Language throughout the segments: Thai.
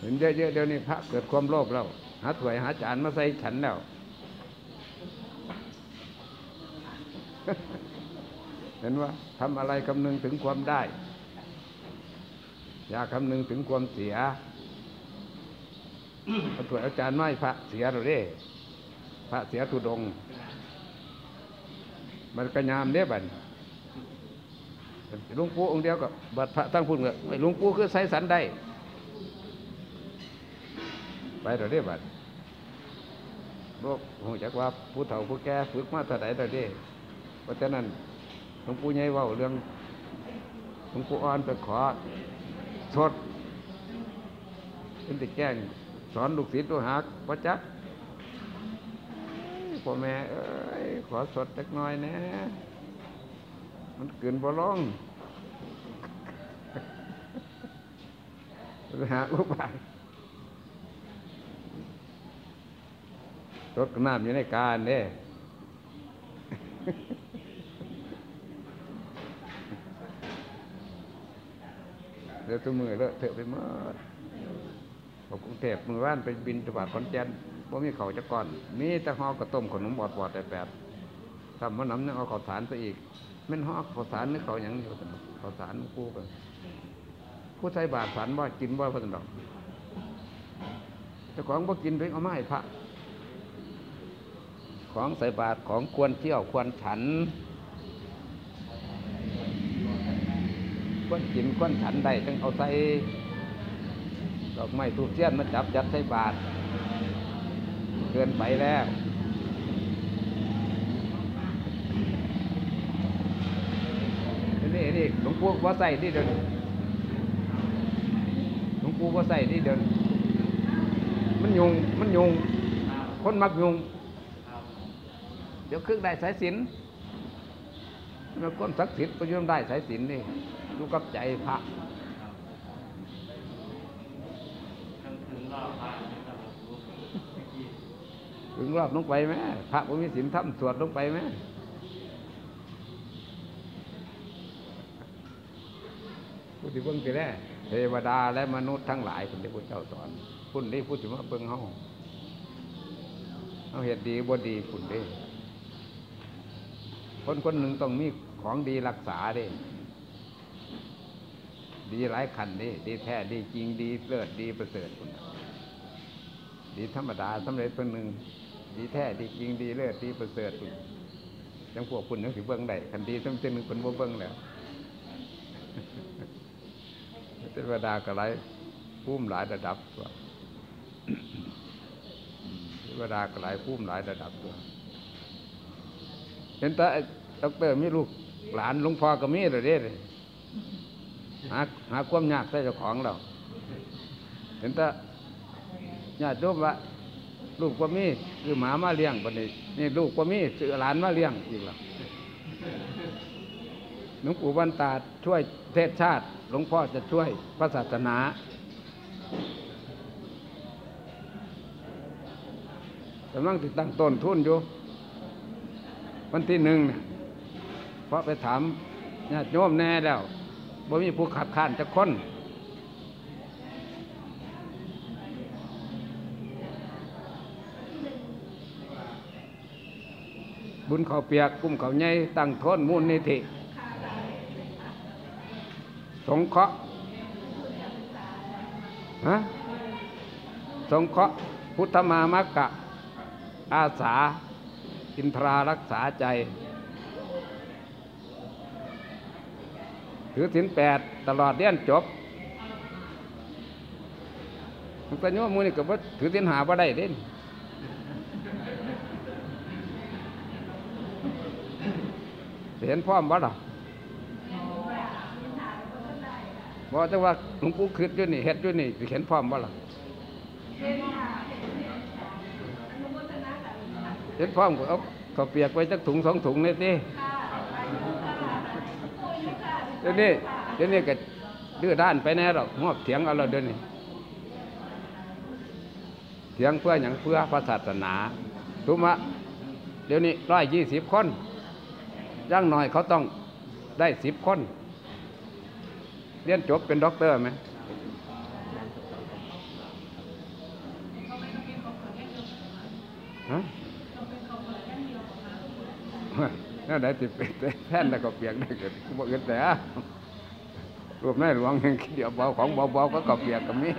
เห็นเยอะๆเดี๋ยวนี้พระเกิดความโลภแล้วหาถ้วยหาจานมาใส่ฉันแล้วเห็นว่าทำอะไรคำนึงถึงความได้ อย่าคำนึงถึงความเสียเอาถ้วยอาจานไมาให้พระเสียเราเด้พระเสียทุดง มันกระยามเด้บัดหลุงปู่องค์เดียวกับบัดพระตั้งพุ่นกับหลุงปู่คือใส่สันได้ ไปเราเด้บัดโลกหูจักว่าผู้เฒ่าผู้แก่ฝึกมาเท่าไหร่เราเด้เพราะฉะนั้นหลวงปู่ใหญ่ว่าเรื่องหลวงปู่อ่อนไปขอสดเป็นติแก้งสอนลูกศิษย์ลูกหาพระจักพ่อแม่เอ้ยขอสดจักหน่อยนะมันเกินบ่ร้องไปหาลูกบ้าน รถกับน้ำอยู่ในการเด้เดี๋ยวตัวมือเลอะเถอะไปหมดบอกกรุงเทพมือว่านไปบินตบาดขอนแก่นบ่มีเขาจะก่อน มีแต่ห่อกระต้มขนมบอดบอดแต่แบบทำมันน้ำนึงเอาข้าวสารไปอีกแม่นห่อข้าวสารนึกเขาอย่างอยู่ข้าวสารกู้กันผู้ใส่บาตรสารบ่กินบ่เพิ่นดอกแต่ของบ่กินเพิ่งเอาไม้พระ ของใส่บาตรของควรเที่ยวควรฉัน ควรกินควรฉันได้จึงเอาใส่ดอกไม้ทูบเทียนมาจับจัดใส่บาตรเกินไปแล้วนี่นี่หลวงปู่ว่าใส่ที่เดินหลวงปู่ว่าใส่ที่เดินมันยุงมันยุงคนมักยุง เดี๋ยวครึ่งได้สายสินมันก้นศักดิ์สิทธิ์ก็ย่อมได้สายสินนี่ดูกับใจพระถึงรอบลงไปไหมพระบ่มีศีลทำสวดลงไปไหมผู้ที่เบิ่งไปแล้วเทวดาและมนุษย์ทั้งหลายคุณที่พุทธเจ้าสอนคุณนี่พูดถึงว่าเบิ่งเฮาเอาเหตุดีบ่ดีคุณเด้ คนคนหนึ่งต้องมีของดีรักษาด้ดีหลายขันด้ดีแท้ดีจริงดีเลิศดีประเสริฐดีธรรมดาสำเร็จคนหนึ่งดีแท้ดีจริงดีเลิศดีประเสริฐจังพวกคุณนึกถึงเบื้องใดคันดีสำเร็จหนึ่งคนบ่เบื้องแล้วเทวดาก็หลายภูมิหลายระดับตัวเทวดาก็หลายภูมิหลายระดับตัว เห็นต่ดอกเตอร์มีลูกหลานหลวงพ่อก็มีเลยเด้เลยหาหาความยากใส่เจ้าของเรา เห็นต่ญาติโยมว่าลูกว่ามีคือหมามาเลี้ยงบัดนี้นี่ลูกว่ามีซื้อหลานมาเลี้ยงอีกแล้วหลวงปู่บรรตาช่วยเทศชาติ หลวงพ่อจะช่วยพระศาสนา กำลังติดตั้งต้นทุนอยู่ วันที่หนึ่งเนี่ยเพราะไปถามญาติโยมแน่แล้วบ่มีผู้ขัดขานจะค้นบุญเขาเปียกกุ้มเขาใหญ่ตั้งโทนมูลนิธิสงเคราะห์ฮะสงเคราะห์พุทธมามกะ อาสา อินทรารักษาใจ ถือศีลแปดตลอดเรียนจบมันก็โยมมูนี่ก็บ่ถือศีลหาบ่ได้เด่นเห็นพร้อมบ่ล่ะบ่จังว่าหลวงปู่คิดอยู่นี่เฮ็ดอยู่นี่เห็นพร้อมบ่ล่ะ เห็นพร้อมก็เอาข้าเปียกไว้สักถุงสองถุงนิดนี่เดี๋ยวนี้เดี๋ยวนี้ก็ดื้อด้านไปแน่หรอกมอบเถียงเอาเราเดี๋ยวนี้เถียงเพื่ออย่างเพื่อพระศาสนาถูกไหเดี๋ยวนี้ร้อยยี่สิบคนย่างหน่อยเขาต้องได้สิบคนเรียนจบเป็นด็อกเตอร์ไหมฮะ นั่นได้ติดเป็นแท่นแล้วก็เปียกได้เกิดบ่เกิดแต่รวมในหลวงเดียวเบาของเบาๆก็ก็เปียกกับมี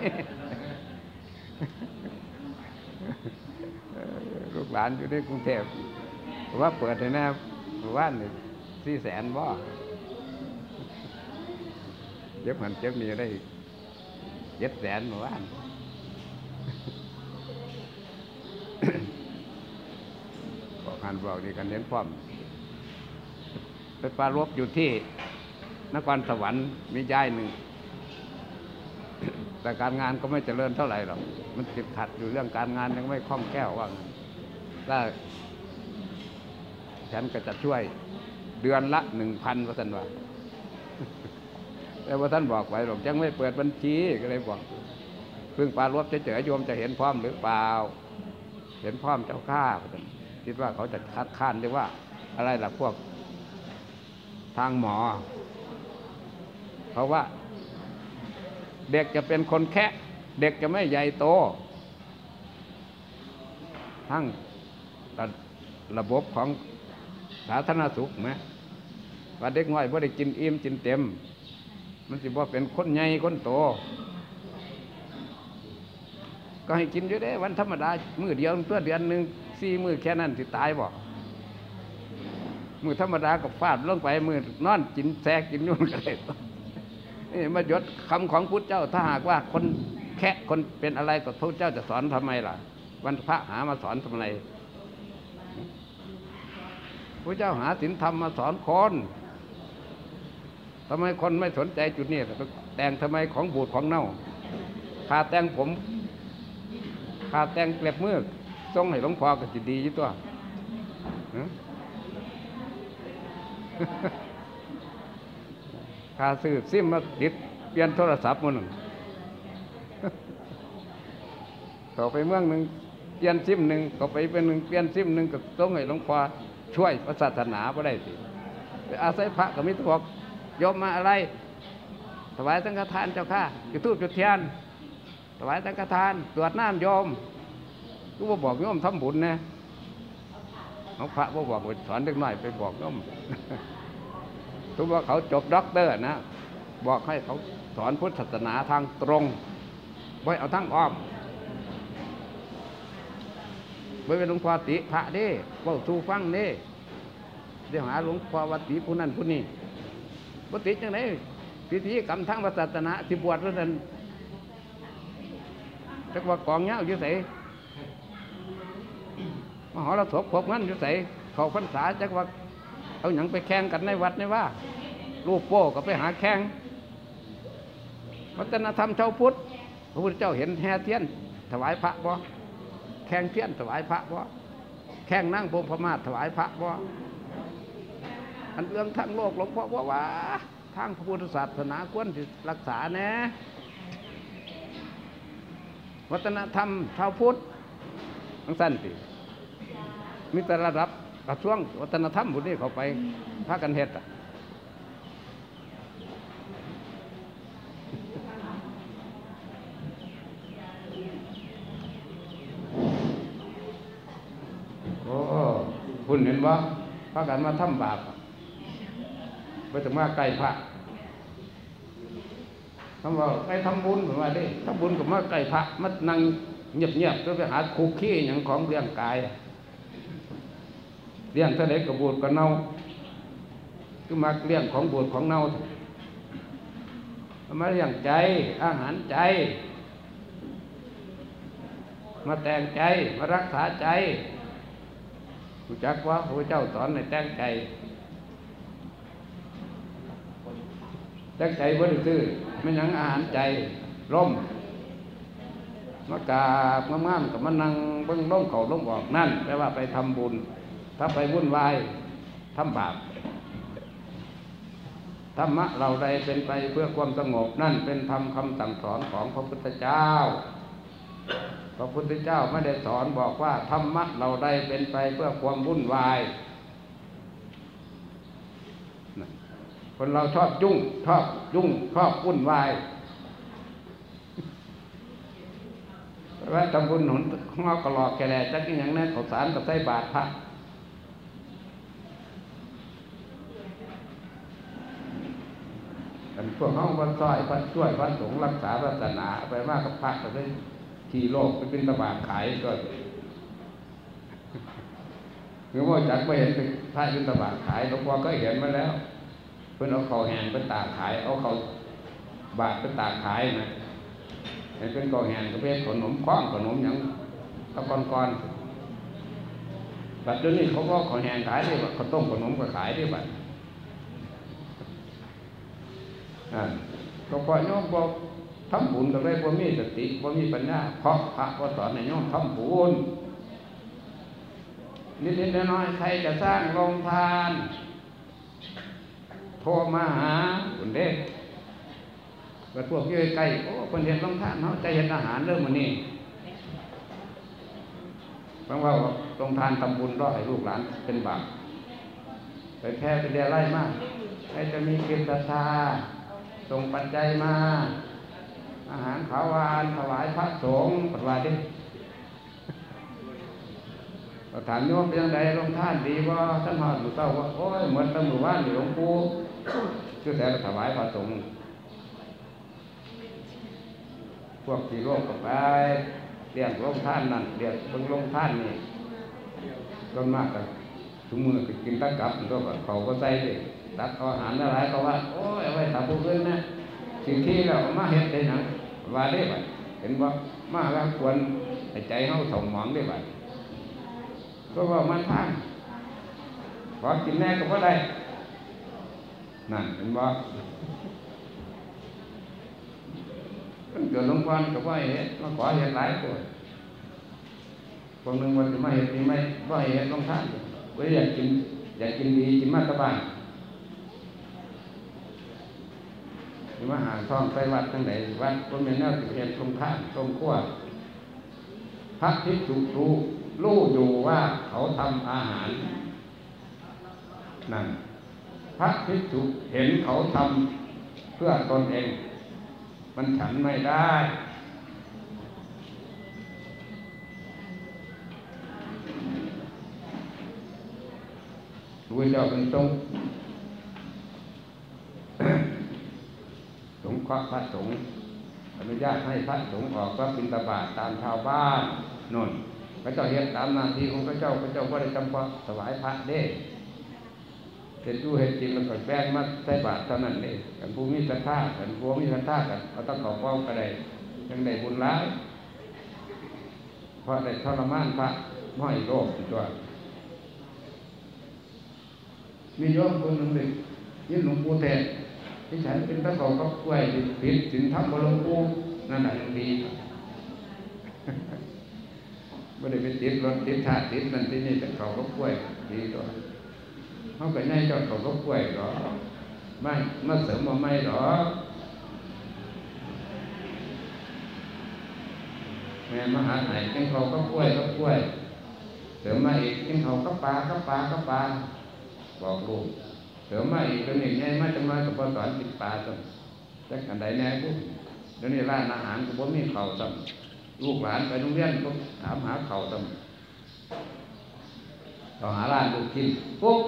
ลูกหลานอยู่ในกรุงเทพว่าเปิดให้แน่ว่านสี่แสนบ่เจ็บหันเจ็บนี่ได้เจ็ดแสนเมื่อวาน กหันบอกดีกันเน้นพร้อมไปปรารบอยู่ที่นครสวรรค์มีย้ายหนึ่ง แต่การงานก็ไม่เจริญเท่าไหร่หรอกมันติดขัดอยู่เรื่องการงานยังไม่คล่องแคล่วว่าฉันถ้าฉันก็จะช่วยเดือนละหนึ่งพันว่าท่านว่าแต่ว่าท่านบอกไว้หรอกยังไม่เปิดบัญชีก็เลยบอกเพิ่งปารบเฉยๆโยมจะเห็นพร้อมหรือเปล่า เห็นพร้อมเจ้าข้า คิดว่าเขาจะคัดค้านหรือว่า อะไรล่ะพวกทางหมอเพราะว่า เด็กจะเป็นคนแคะเด็กจะไม่ใหญ่โต ทั้งระระบบของสาธารณสุขไหมว่าเด็กน้อยว่าได้กินอิ่มกินเต็ม มันสิว่าเป็นคนใหญ่คนโต ก็ให้กินอยู่ได้วันธรรมดามือเดียวเพื่อเดือนหนึ่งสี่มือแค่นั้นสิตายบ่มือธรรมดากับฟาดลงไปมือนอนกินแซกกินนู่นก็ได้นี่มายศคำของพุทธเจ้าถ้าหากว่าคนแค่คนเป็นอะไรก็พระเจ้าจะสอนทำไมล่ะ วันพระหามาสอนทำไมพระเจ้าหาศีลธรรมมาสอนคนทำไมคนไม่สนใจจุดนี้แต่งทำไมของบูดของเน่าขาแต่งผม ขาแต่งเกล็บมือทรงให้หลวงพ่อก็จะดีอยู่ตัวฮะค่าซื้อซิมมาติดเปลี่ยนโทรศัพท์มันงต่อไปเมืองหนึ่งเปลี่ยนซิมหนึ่งต่อไปเป็นหนึ่งเปลี่ยนซิมหนึ่งก็ต้องให้หลวงพ่อช่วยพระศาสนาไ่ได้สิอาศัยพระก็มิตรบอกโยมมาอะไรถวายสังฆทานเจ้าค่ะจุดทูบจุดเทียน ถวายสังฆทานตรวจน้ำโยมก็บ่บอกโยมทำบุญนะของพระบ่บอกสอนเด็กน้อยไปบอกโยมทุกว่าเขาจบด็อกเตอร์นะ บอกให้เขาสอนพุทธศาสนาทางตรงไว้เอาทั้งอ้อมไว้เป็นหลวงพ่อติพระเด้เว้าสู่ฟังเด้เดี๋ยวหาหลวงพ่อวัดติผู้นั้นผู้นี้วัติจังไหนพิธีกรรมทางศาสนาที่บวชแล้วนั้น จักว่ากองเงาอยู่ใส่มหรสพพบงั้นอยู่ใส่เขาพรรษาจักว่าเอาหยังไปแข่งกันในวัดในว่าลูกโป้ก็ไปหาแข่งวัฒนธรรมชาวพุทธพระพุทธเจ้าเห็นแห่เทียน ถวายพระบ่แข่งเทียนถวายพระบ่แข่งนั่งพงพมาศถวายพระบ่อันเรื่องทั้งโลกหลวงพ่อว่าว่าทางพระพุทธศาสนาควรรักษาแน่ วัฒนธรรม ชาวพุทธทั้งสั้นติมีแต่ระดับกระทรวงวัฒนธรรมบุนี้เขาไปพากันเฮ็ดอะโอ้คุณเห็นว่าพากันมาทำบาปไปถึงมาใกลพระ คำว่าไปทำบุญผมว่าดิทำบุญกับมาใกล้พระมานั่งเงียบๆก็ไปหาคุกขี้อย่างของเรื่องกายเลี้ยงทะเลกระบูดกระเน่าคือมาเลี้ยงของบูดของเน่ามาเลี้ยงใจอาหารใจ มาแต่งใจมารักษาใจรู้จักว่าพระเจ้าสอนในแต่งใจ แต่งใจบริสุทธิ์ไม่ยังอาหารใจร่มมากาบงามๆกับมานั่งเบิ้งล้มเขาล้มออกนั่นแปลว่าไปทำบุญ ถ้าไปวุ่นวายทำบาปธรรมะเราใดเป็นไปเพื่อความสงบนั่นเป็นธรรมคำสั่งสอนของพระพุทธเจ้า พระพุทธเจ้าไม่ได้สอนบอกว่าธรรมะเราใดเป็นไปเพื่อความวุ่นวาย คนเราชอบยุ่ง ชอบยุ่งชอบวุ่นวายว่าทำบุญหนุนงอกระหลอกแกแลจักอย่างนั้นข้าสารกับใส่บาตรพระกันพวกเขาวัดซอยวัดช่วยวัดสงฆ์รักษาศาสนาไปมากกับพระก็ได้ขี่โลกไปเป็นตบาทขายก็หรือว่าจักไม่เห็นเป็นพระเป็นตบาทขายหลวงพ่อก็เห็นมาแล้ว พื่อนเอาเขาแหงเป็นตากขายเอาเขาบาทเป็นตากขายนะเห็นเป็นกอแหงก็เป็นขนมคว้างขนมอย่างตะกอนกอนบัดเดี๋ยวนี้เขาก็ขอแหงขายได้บัดเขาต้มขนมก็ขายได้บัดอ่าก็พอโยมบอกทำบุญก็ได้บ่มีสติบ่มีปัญญาเพราะพระว่าสอนให้โยมทำบุญนิดๆน้อยๆใครจะสร้างโรงทาน รมาหาคุณเด็กก็พวกยื้อใกล้โอ้คนเห็นต้องท่านเขาใจเห็นอาหารเริ่มมันนี่ฟังว่าตรงทานทำบุญรอให้ลูกหลานเป็นบาปไปแพ้ไปเรียไล่มากใครจะมีเกียรติศาส่งปัจจัยมา อาหารขาวหวานถวายพระสงฆ์ปฏิวัติเราถามโยมเป็นยังไงลงท่านดีว่าท่านหอดหมู่เต้าว่าโอ้ยเหมือนตำรวจว่านอยู่หลวงปู่ คือแต่ถวายพระสงฆ์พวกที่โลกก็ไปเรียกลงท่านนั่นเรียกเบิ่งลงท่านนี่ต้นมากกันทุกมือก็กินตะกับก็เขาก็ใส่เลยตักเอาอาหารอะไรก็ว่า โอ้ยเอาไว้ทำผู้อื่นนะสิ่งที่เรามาเห็นได้หนังว่าได้บัดเห็นว่ามาแล้วควรใจเฮาสมหมองได้บัดก็ว่ามันทางขอกินแน่ก็บ่ได้ นั่นเห็นบ่มันเกิดลงควันก็บ่ให้เฮ็ดมาขอเฮ็ดหลายตัวคนหนึ่งวันจะมาเฮ็ดนี่ไม่บ่ให้เฮ็ดลงท่านก็อยากกินอยากกินดีกินมาตะบานสิมาหาท่องไปวัดทั้งไหนวัดบ่แม่นแนวสิเฮ็ดตรงข้ามตรงขั้วพระภิกษุรู้รู้อยู่ว่าเขาทำอาหารนั่น พระภิกษุเห็นเขาทำเพื่อตนเอง มันฉันไม่ได้รู้เจ้าเป็นตรงสงฆ์พระพระสงฆ์อนุญาตให้พระสงฆ์ออกก็บิณฑบาตตามชาวบ้านนนพระเจ้าเฮ็ดตามหน้าที่ของพระเจ้าพระเจ้าก็ได้จำเพาะถวายพระเด้ ห็นดูเห็นจริงแล้วก็แบ่งมาใส่บาตรเท่านั้นเองกันผู้มีศรัทธากันผู้มีศรัทธากันเอาต้องขาป้องก็ได้ยังได้บุญร้ายเพราะได้ทรมานพระม้อยโลกตัวมีโยมคนหนึ่งเลยยินหลวงปู่แทนที่ฉันเป็นพระเขาก็กล้วยผิดถึงทำบหลวงปู่นั่นแหละยังดีไม่ได้ไปติดรถติดถาติดนั่นที่นี่แต่เขาก็กล้วยดีตัว เขาไปในเจ้าเขาก็กล้วยหรอไม่มาเสริมมาไม่หรอแม่มหาไหนกินเขาก็กล้วยก็กล้วยเสริมมาอีกกินเขาก็ปลาก็ปลาก็ปลาบอกลูกเสริมมาอีกตัวนี้ไงมาจะมากับพอสอนติดปลาจังจักอันใดแน่ปุ๊บเดี๋ยวนี้ร้านอาหารก็บ่มีเขาจังลูกหลานไปโรงเรียนก็ถามหาเขาจังเราหาร้านลูกกินปุ๊บ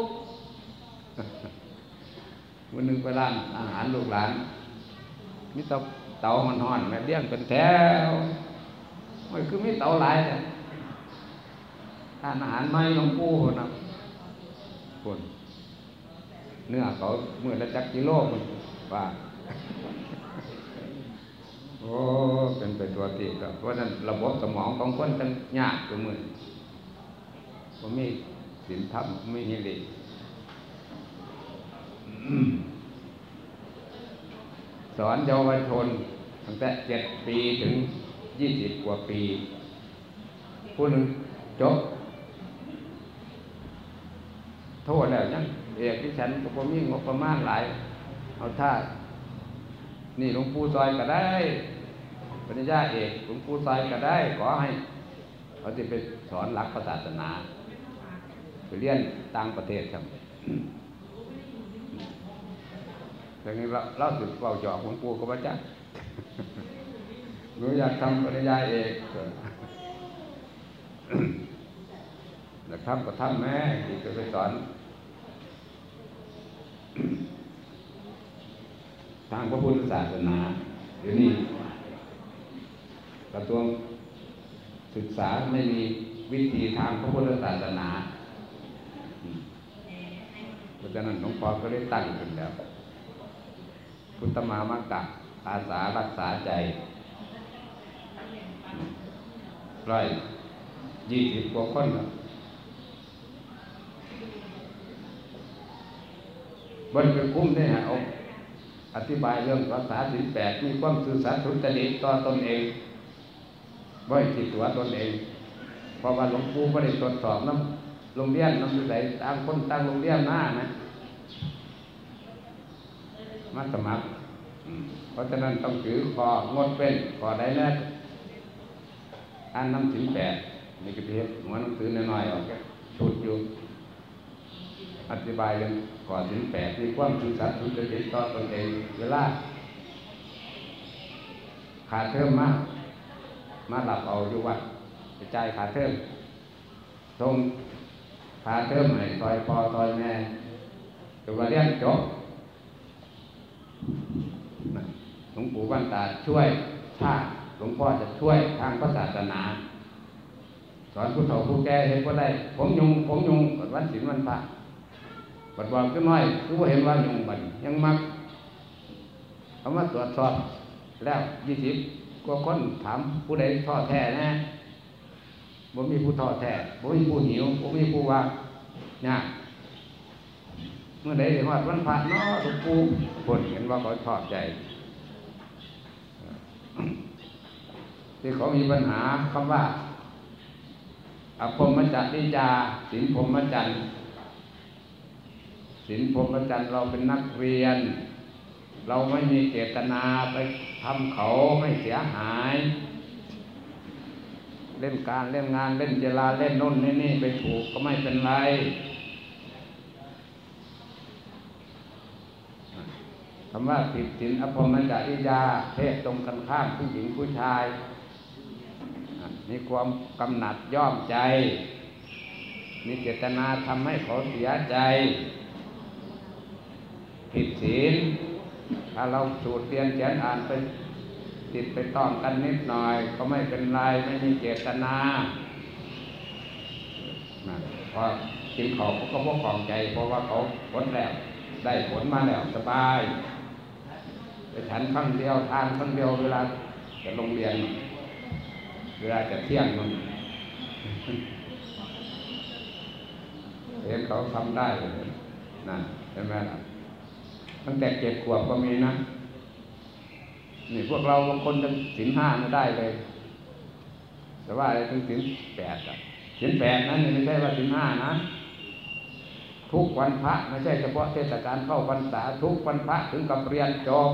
วันหนึ่งไปร้านอาหารลูกหลานมีเตาเตามันหอนแบบเลี้ยงเป็นแถวมันคือมีเตาหลายแต่ทานอาหารไม่ลงปูนะคนเนื้อเขาเมื่อละจักกิโลมันว่าโอ้เป็นไปตัวตีกับเพราะนั้นระบบสมองของคนกันยากตัวมือผมมีสินธรรมไม่ฮิริ สอนเยาวชนตั้งแต่เจ็ดปีถึงยี่สิบกว่าปี ผู้หนึ่งจบ โทษแล้วยังเอกที่ฉันก็บ่มีงบประมาณหลาย เอาท่านี่หลวงปู่ซอยก็ได้ปริญญาเอกหลวงปู่ซอยก็ได้ ขอให้เขาจะไปสอนหลักศาสนาไปเรียนต่างประเทศครับ แต่นี้เราเราสุดเป่าจอกหลวงปู่ก็บ่จ้าหนูอยากทำปริญญาเอกอยากทำก็ทำแม่ที่จะไปสอนทางพระพุทธศาสนาเดี๋ยวนี้กระทรวงศึกษาไม่มีวิธีทางพระพุทธศาสนาเพราะฉะนั้นหลวงพ่อก็ได้ตั้งขึ้นแล้ว พุทธมามกะอาสารักษาใจร้อยยี่สิบกว่าคนบนเป็นคุ้มได้ฮะอาอธิบายเรื่องภาษาสิบแปดมีความสื่อสารสุจริตต่อตนเองบ่อยติดตัวตนเองเพราะว่าหลวงปู่ไม่ได้ตรวจสอบน้ำโรงเรียนน้ำอยู่ไหนต่างคนต่างโรงเรียนหน้านะ มาสมัครอืมเพราะฉะนั้นต้องถือคองดเป็นขอได้แรกอ่านน้ำถึงแปดนี่ก็เพียหัวหนังสือน้อยๆออกแค่ชุดอยู่ อธิบายเรื่องก่อนถึงแปดมีความสื่อสารสุจริตต่อตนเองเวลาขาดเทอมมาก มาหลับเอาอยู่วัดกระจายขาดเทอมทรงขาดเทอมให้ซอยพอซอยแม่ถือว่าเรียนจบ หลว งปู่บ้านตาช่วยชาติหลวงพ่อจะช่วยทางพระศาสนา สอนผู้เฒ่าผู้แก่เห็นก็ได้ ผมยุงผมยุงกดวันศีลวันพระบัดบอกก็น้อยคือว่าเห็นว่ายุงบัดยังมักเอามาตรวจสอบแล้วยี่สิบกว่าคนถามผู้ใดท้อแท้นะบ่มีผู้ท้อแท้บ่มีผู้หิวบ่มีผู้ว่าเนี่ยเมื่อใดเห็นว่าวันพระเนาะหลวงปู่ผลเห็นว่าเขาชอบใจ ที่เขามีปัญหาคำว่าอภมจัตติจาสินพรมจันทร์สินพรมจันทร์เราเป็นนักเรียน เราไม่มีเจตนาไปทำเขาให้เสียหาย เล่นการเล่นงานเล่นเจลาเล่นน่นนี่นี่ไปถูกก็ไม่เป็นไร คำว่าผิดศีลอภมจริยา เพศตรงกันข้ามผู้หญิงผู้ชาย มีความกำหนัดย่อมใจ มีเจตนาทำให้เขาเสียใจ ผิดศีลถ้าเราสูตรเรียนเขียนอ่านไปติดไปต้องกันนิดหน่อย ก็ไม่เป็นไรไม่มีเจตนาพอกินเขาเขาก็พวกของใจ เพราะว่าเขาผลแล้ว ได้ผลมาแล้วสบาย ไปฉันครั้งเดียวทานครั้งเดียวเวลาจะโรงเรียน เวลาจะเที่ยงมันเห็นเขาทำได้เลยนั่นใช่ไหมล่ะตั้งแต่เจ็ดขวบก็มีนะนี่พวกเราบางคนถึงสินห้าไม่ได้เลย แต่ว่าอะไรถึงสินแปดอะสินแปดนั้นไม่ใช่ว่าสินห้านะทุกวันพระไม่ใช่เฉพาะเทศกาลเข้าพรรษาทุกวันพระถึงกับเรียนจบ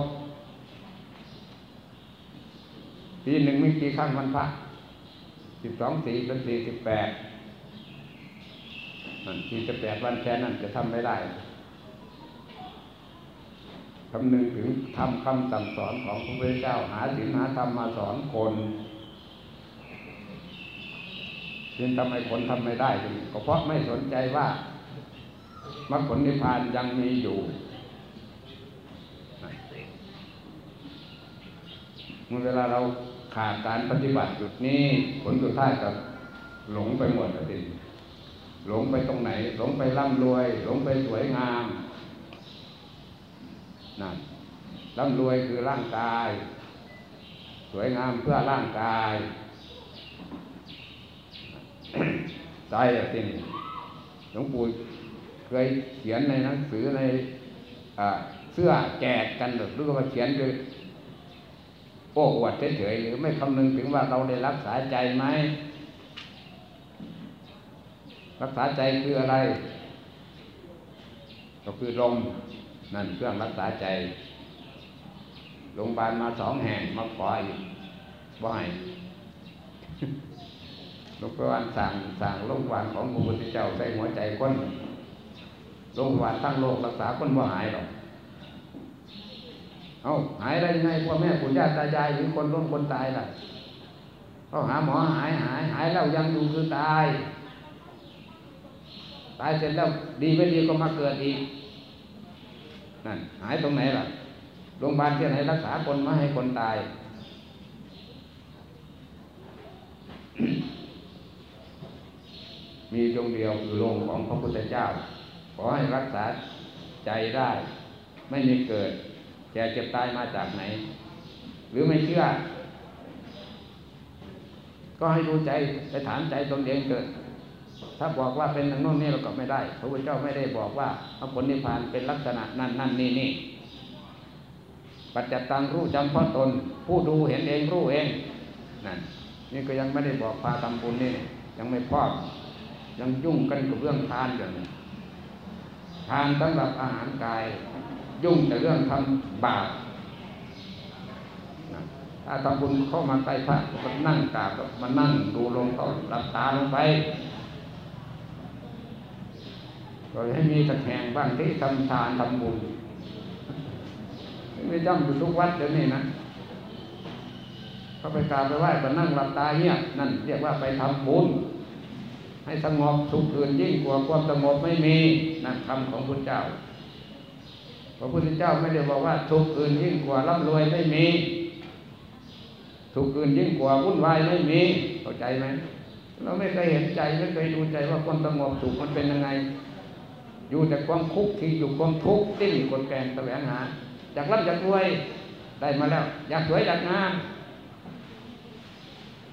ปีหนึ่งไม่กี่ครั้งวันพระสิบสองสี่เป็นสี่สิบแปดนั่นสี่สิบแปดวันแค่นั้นจะทำไม่ได้คำนึงถึงทำคำสั่งสอนของพระพุทธเจ้าหาศีลหาธรรมมาสอนคนเพียงทำไมคนทำไม่ได้ก็เพราะไม่สนใจว่ามรรคผลนิพพานยังมีอยู่เมื่อเวลาเรา ขาดการปฏิบัติจุดนี้ผลสุดท้ายกับหลงไปหมดเลยหลงไปตรงไหน หลงไปร่ำรวย หลงไปสวยงามนั่นร่ำรวยคือร่างกาย สวยงามเพื่อร่างกายใจอะที่นี่หลวงปู่เคยเขียนในหนังสือในเสื้อแจกกันหรือว่าเขียนโดย โอ้อวดเฉยๆหรือไม่คำนึงถึงว่าเราได้รักษาใจไหม รักษาใจคืออะไร ก็คือลมนั่นเครื่องรักษาใจโรงพยาบาลมาสองแห่งมาขออีกบ่ให้โรงพยาบาลสั่งสั่งโรงพยาบาลของพระพุทธเจ้าใส่หัวใจคนโรงพยาบาลตั้งโรครักษาคนบ่หายหรอก เอาหายได้ยังไงพ่อแม่ปู่ย่าตายายหรือคนล้มคนตายล่ะเขาหาหมอหายหายหายแล้วยังอยู่คือตาย ตายเสร็จแล้วดีไม่ดีก็มาเกิดอีกนั่นหายตรงไหนล่ะโรงพยาบาลที่ไหนรักษาคนมาให้คนตาย มีดวงเดียวคือโรงของพระพุทธเจ้า ขอให้รักษาใจได้ ไม่มีเกิด ก่เจ็บตายมาจากไหน หรือไม่เชื่อ ก็ให้ดูใจไปถามใจตนเองเกิด ถ้าบอกว่าเป็นทางโน้นนี่เราก็ไม่ได้ พระพุทธเจ้าไม่ได้บอกว่าพระผลนิพพานเป็นลักษณะนั่นนั่นนี่นี่ปัจจตังรู้จำเพราะตน ผู้ดูเห็นเองรู้เองนั่นนี่ก็ยังไม่ได้บอกพาทำบุญนี่ยังไม่พร้อมยังยุ่งกันกับเรื่องทานอย่างนี้ทานสำหรับอาหารกาย ยุ่งแต่เรื่องทำบาปถ้าทำบุญเข้ามาใกล้พระก็นั่งกราบก็มานั่งดูลงเขาหลับตาลงไปก็ให้มีตะแคงบ้างที่ทำทานทำบุญไม่จำอยู่ทุกวัดเดี๋ยวนี้นะเขาไปกราบไปไหว้ก็นั่งหลับตาเงียบนั่นเรียกว่าไปทำบุญให้สงบสุขอื่นยิ่งกว่าความสงบไม่มีนั่นคำของพระเจ้า พระพุทธเจ้าไม่ได้บอกว่า ทุกอื่นยิ่งกว่าร่ำรวยไม่มี ทุกอื่นยิ่งกว่าวุ่นวายไม่มีเข้าใจไหมเราไม่เคยเห็นใจไม่เคยดูใจว่าความสงบสุขมันเป็นยังไง อยู่แต่ความคุกที่อยู่ความทุกข์ดิ้นกดแกงแสวงหาอยากร่ำอยากรวยได้มาแล้ว อยากสวยอยากงาม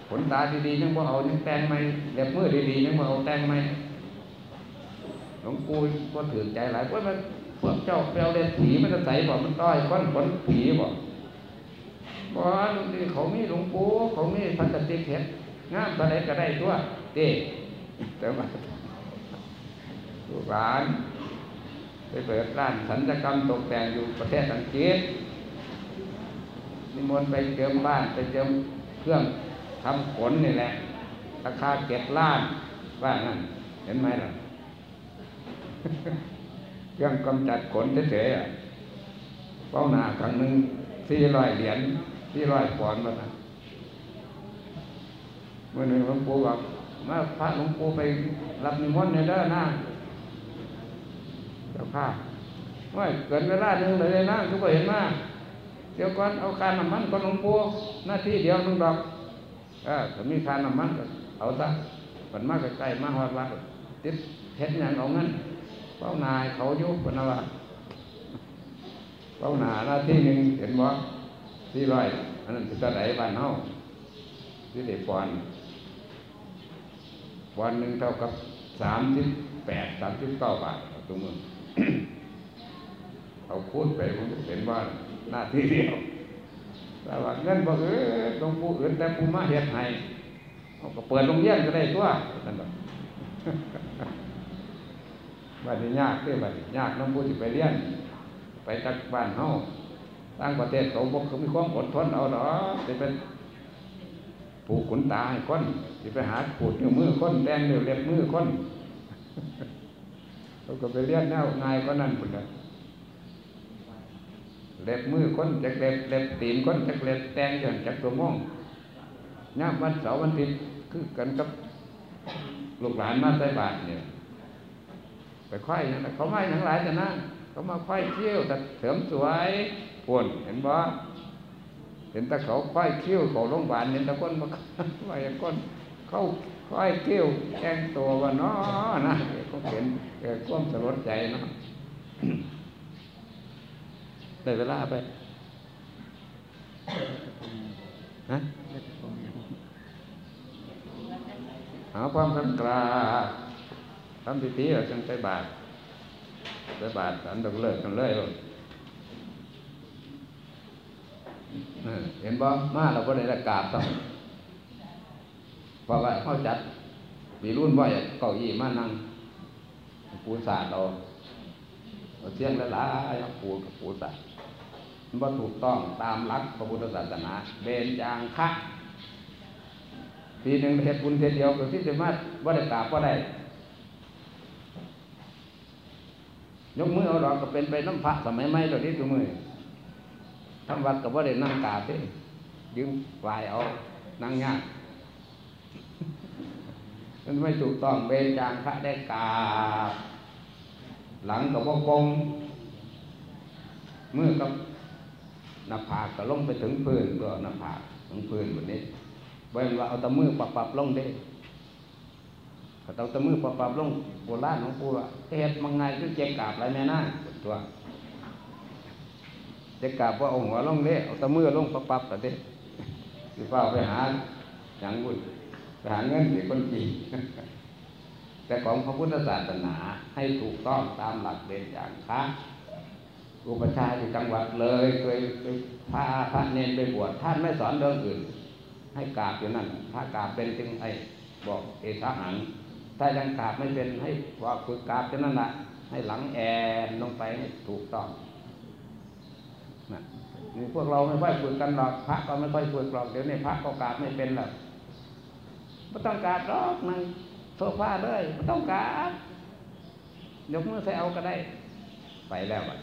ขนตาดีๆยังบ่เอายังแต่งไหมเล็บมือดีๆยังบ่เอาแต่งไหมหลวงปู่ก็ถือใจหลายพวกมัน วกเจ้าเปลวเล็บผีมันจะใส่บอกมันต้อยก้อนขนผีบอกบอกนี่เขามีหลวงปู่เขามีพันธติเห็ดงามอะไรก็ได้ตัวเด้แต่ว่าลูกหลานไปเปิดร้านสัญญกรรมตกแต่งอยู่ประเทศอังกฤษนิมนต์ไปเจิมบ้านไปเจิมเครื่องทำขนนี่แหละ ราคาเก็ดล้านว่างั้นเห็นไหมล่ะ เครื่องกำจัดขนเฉยๆเป้าหนาครั้งหนึ่งสี่ร้อยเหรียญสี่ร้อยปอนด์มานะเมื่อหนึ่งหลวงปู่บอกมาพระหลวงปู่ไปรับนิมนต์ในเด้อหน้าเจ้าข้าว่าเกินเวลาหนึ่งเลยนะทุกคนเห็นมาเดี๋ยวก่อนเอาการน้ำมันก่อนหลวงปู่หน้าที่เดียวนึงดอกเออถ้ามีการน้ำมันก็เอาซะมันมากใกล้มากหอดวัดติดเฮ็ดอย่างเอางั้น ป้านายเขายุบปนว่าเป้าหนาหน้าที่หนึ่งเห็นบ่ที่ร้อยอันนั้นคือตะไหลบ้านเฮาที่เด็กปอนวันหนึ่งเท่ากับสามสิบแปดสามสิบเก้าบาทตรงมือเอาคูณไปมันก็เป็นว่าหน้าที่เดียวแต่ว่าเงินบอกเออตรงผู้อื่นแต่ผู้มาเฮ็ดให้เขาก็เปิดโรงเรียนก็ได้ตัวนั่นแหละ บัดนี้ยากเด้อบัดนี้ยากน้องผู้ที่ไปเรียน ไปจากบ้านเฮาต่างประเทศเขาบอกเขามีความอดทนเอาหรอจะเป็นผูกขนตาให้คนจะไปหาขูดนิ้วมือคนแดงเนิ้วเล็บมือคนเขาก็ไปเรียนแนวง่ายก็นั่นพุ่นละเล็บมือคนจากเล็บเล็บตีนคนจากเล็บแดงอย่างจากตัวม่วงย่ามวันเสาร์วันอาทิตย์คือกันกับลูกหลานมาใส่บาตรเนี่ย ไปไข่นั่นเขาไม่ทั้งหลายแต่นั่นเขามาไข่เขี้ยวแต่เสริมสวยปวนเห็นบ่เห็นแต่เขาไข่เขี้ยวเขาโรงพยาบาลเห็นแต่คนมาไข่คนเขาไข่เขี้ยวแกงตัวว่าน้อนะเขาเห็นกิดความสลดใจเนาะได้เวลาไปฮะหาความกันกลา ทำพิธีแล้วจึงไปบาตรไปบาตรสันดอกเลิกกันเลยเห็นบ่มาเราก็ได้ละกาบต้องเพราะว่าเข้าจัดมีรุ่นว่าอยางเก้าอี้มานั่งปูศาสตร์เราเอาเสียงละลายปูกับปูศาสตร์มันบ่าถูกต้องตามหลักพระพุทธศาสนาเบญจางคะปีหนึ่งเฮ็ดบุญเทศเดียวก็ที่จะมาว่าได้กราบว่าได้ ยกมือเอาดอกก็เป็นไปน้ำพระสมัยใหม่ตอนนี้ตัวมือทำวัดกับว่าได้นั่งกาบเด้ยืมวายเอานั่งยากมันไม่ถูกต้องเบญจางพระได้กาบหลังกับว่ากงมือกับหน้าผากก็ลงไปถึงพื้นก็หน้าผากถึงพื้นแบบนี้เว้นว่าเอาตะมือปรับปรับลงเด้ ก็เอาตะมือปรับปรับๆลงโบราณหลวงปู่เฮ็ดมังไงคือเจ็บกาบไรแม่น่าตัวเจ็บกาบว่าเอาหัวลงเด้เอาตะมือลงปรับปรับๆแต่เด้คือเฝ้าไปหาอย่างบุญไปหาเงินสิคนจีนแต่ของพระพุทธศาสนาให้ถูกต้องตามหลักเบญจางคะอุปชาย์ที่จังหวัดเลยเคยไปพาพระเนนไปบวชท่านไม่สอนเรื่องอื่น ให้กราบอยู่นั่นถ้ากราบเป็นจึงไอ้บอกเอสหัง ถ้ายังกราบไม่เป็นให้ว่าฝึกกราบอยู่นั่นละให้หลังแอนลงไปให้ถูกต้องนะนี่พวกเราไม่ค่อยฝึกกันหรอกพระก็ไม่ค่อยฝึกหรอกเดี๋ยวนี้พระก็กราบไม่เป็นหรอกไม่ต้องกราบหรอกนั่งโซฟาเลยไม่ต้องกราบยกมือใส่เอาก็ได้ ไปแล้วอะ